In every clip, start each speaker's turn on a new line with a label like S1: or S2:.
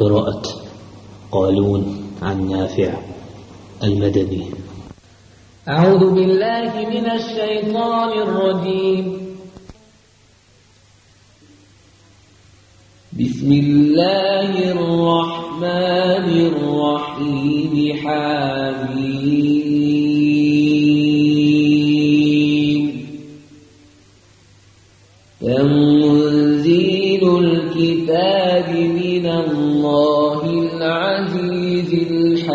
S1: قراءة قالون عن نافع المدني أعوذ بالله من الشيطان الرجيم بسم الله الرحمن الرحيم حامين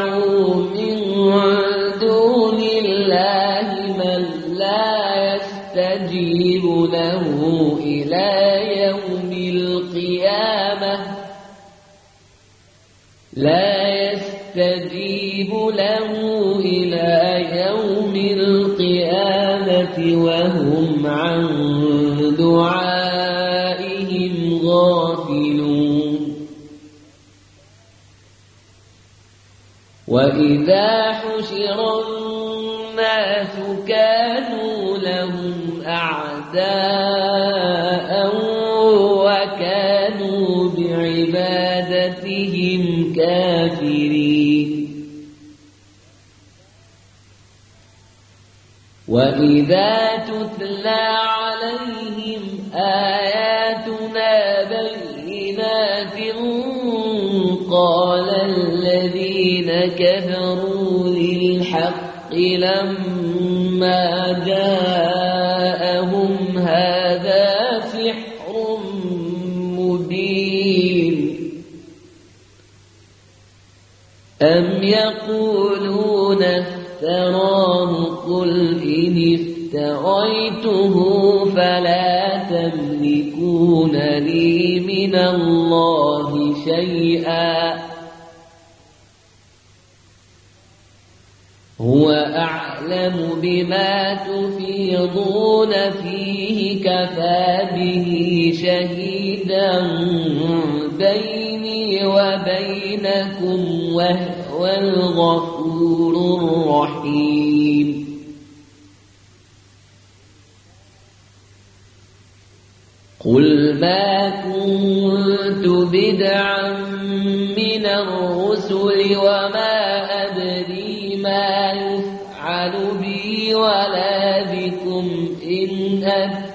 S1: مِن دُونِ اللَّهِ مَن لَّا يَسْتَجِيبُ لَهُ إِلَى يَوْمِ الْقِيَامَةِ لَا يَسْتَجِيبُ لَهُ إِلَى يَوْمِ الْقِيَامَةِ وَهُوَ وإذا حشر الناس كانوا لهم أعداء وكانوا بعبادتهم كافرين وإذا تتلى عليهم آيات الحق لما جاءهم هذا سحر مبين أم يقولون افتراه قل إن افتريته فلا تملكون لي من الله شيئا أعلم بما تفيضون فيه كفى به شهيدا بيني وبينكم وهو الغفور الرحيم قل ما كنت بدعا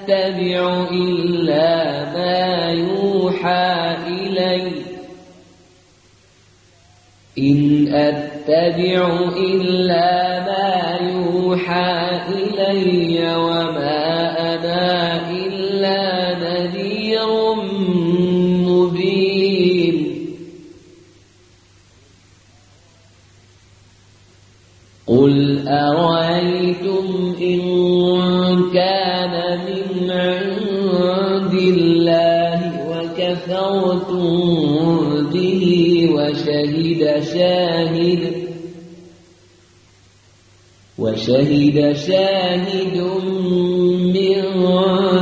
S1: أتبع إلا ما يوحى إلي إن أتبع إلا ما يوحى إلي وما أنا إلا نذير مبين قل أرأيتم إن كفرتم به وشهد شاهد وشهد شاهد من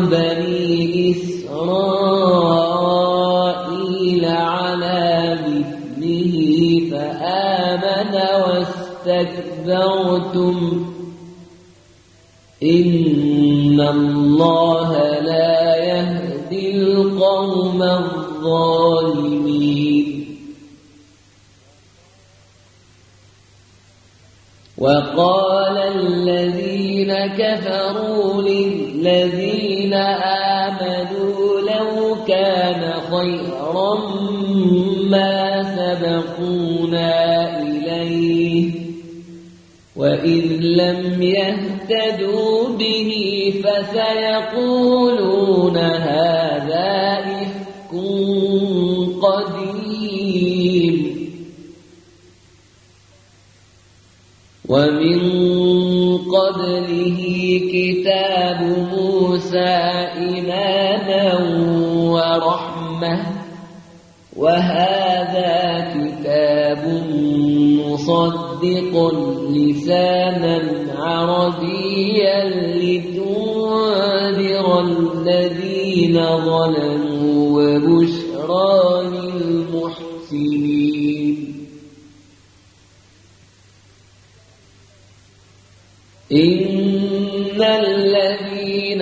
S1: بني إسرائيل على مثله فآمن واستكبرتم إن الله الظالمين وقال الذين كفروا للذين آمنوا لو كان خيرا ما سبقونا إليه وإن لم يهتدوا به فسيقولون هذا ومن قبله كتاب موسى إماما ورحمة وهذا كتاب مصدق لسانا عربيا لتنذر الذين ظلموا وبشر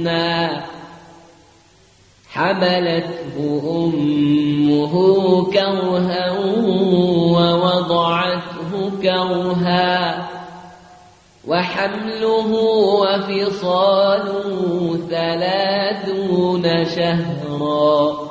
S1: حزنا حملته أمه كرها ووضعته كرها وحمله وفصاله ثلاثون شهرا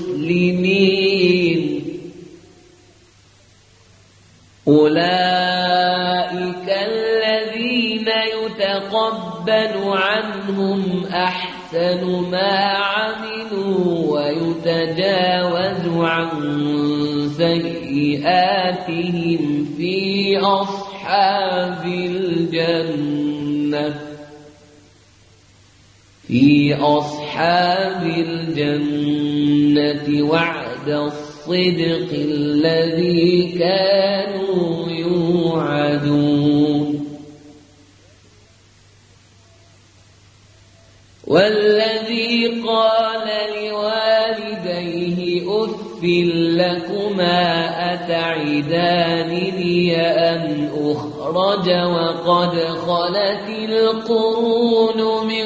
S1: المسلمين أولئك الذين يتقبل عنهم أحسن ما عملوا ويتجاوز عن سيئاتهم في أصحاب الجنة في أصحاب أصحاب الجنة وعد الصدق الذي كانوا يوعدون والذي قال لوالديه أف لكما أتعدانني أن أخرج وقد خلت القرون من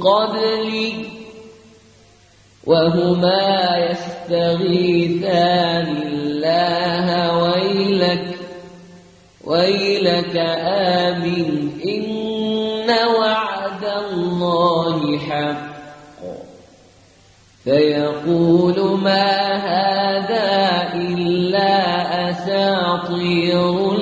S1: قبلي وهما يستغيثان الله ويلك ويلك آمن إن وعد الله حق فيقول ما هذا إلا أساطير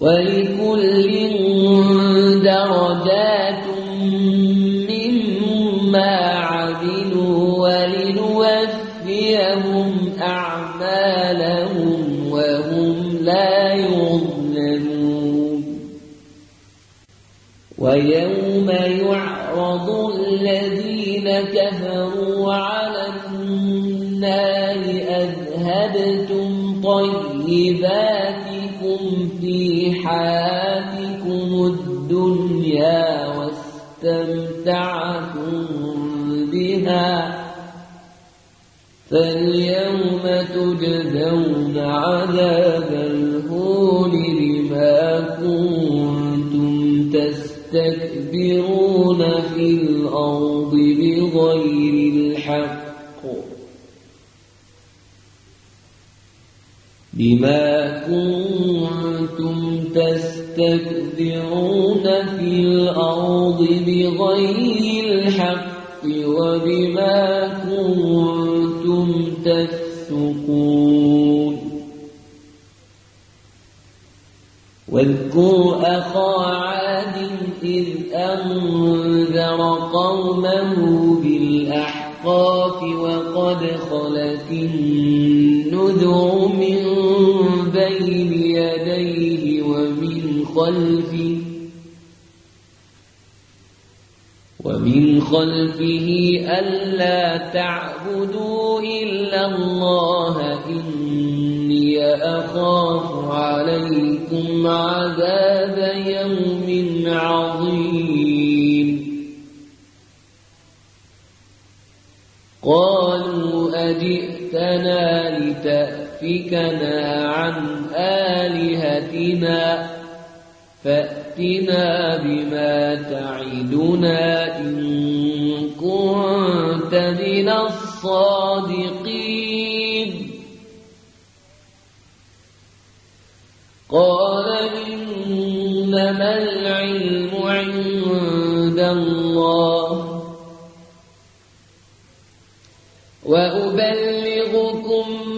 S1: ولكل حياتكم الدنيا واستمتعتم بها فاليوم تجزون عذاب الهون بما كنتم تستكبرون في الأرض بغير الحق بما كنتم تستكبرون في الأرض بغير الحق وبما كنتم تفسقون واذكروا أخا عاد إذ أنذر قومه بالأحقاف وقد خلت النذر من بين يديه خلفه ومن خلفه ألا تعبدوا إلا الله إني أخاف عليكم عذاب يوم عظيم قالوا أجئتنا لتأفكنا عن آلهتنا فأتنا بما تعدنا إن كنت من الصادقين قال إنما العلم عند الله وأبلغكم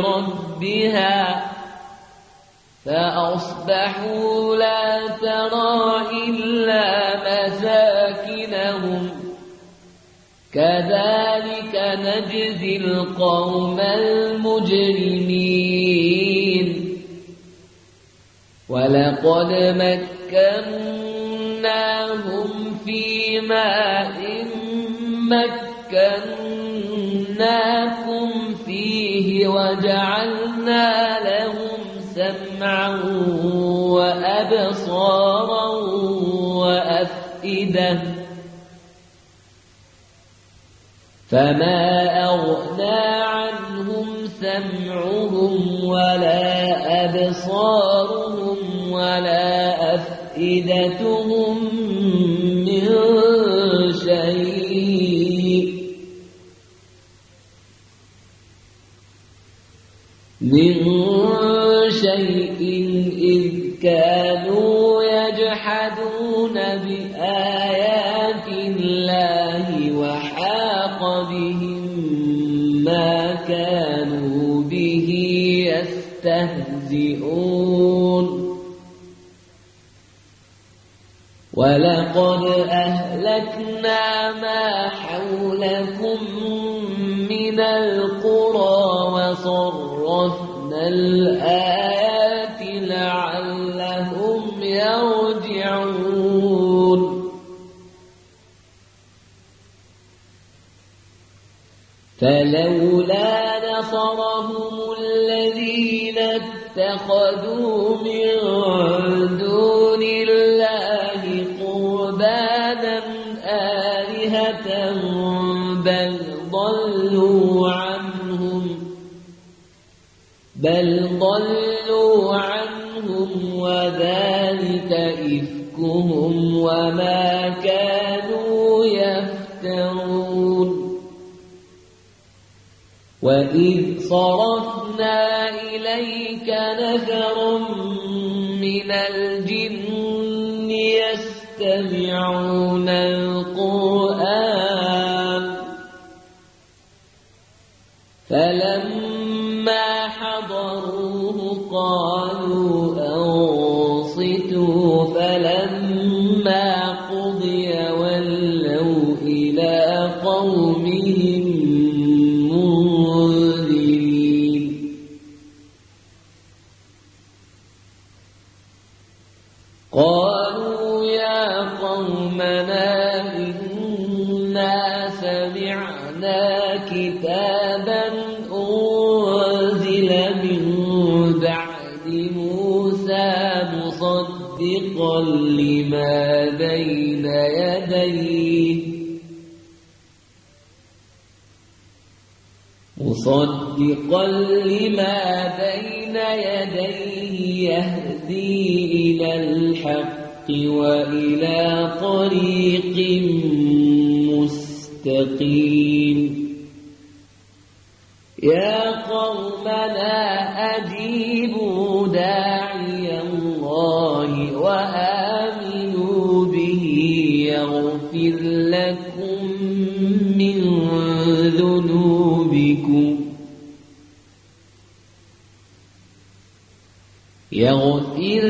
S1: ربها فأصبحوا لا ترى إلا مساكنهم كذلك نجزي القوم المجرمين ولقد مكناهم في ماء مكناكم وجعلنا لهم سمعا وأبصارا وأفئدة فما أغنى عنهم سمعهم ولا أبصارهم ولا أفئدتهم من شيء إذ كانوا يجحدون بآيات الله وحاق بهم ما كانوا به يستهزئون ولقد أهلكنا ما حولكم من القرى وصرنا الآيات لعلهم يرجعون فلولا نصرهم الذين اتخذوا من دون بل ضلوا عنهم وذلك إفكهم وما كانوا يفترون وإذ صرفنا إليك نفر من الجن يستمعون إنا سمعنا كتابا أنزل من بعد موسى مصدقا لما بين يديه مصدقا لما بين يديه يهدي إلى الحق وإلى طريق المتقين يا قومنا أجيبوا داعي الله وآمنوا به يغفر لكم من ذنوبكم يغفر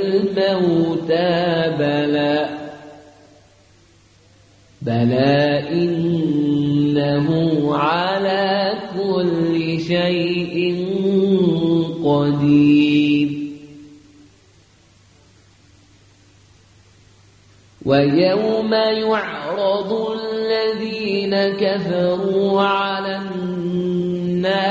S1: الموتى بلى بلى إنه على كل شيء قدير ويوم يعرض الذين كفروا على النار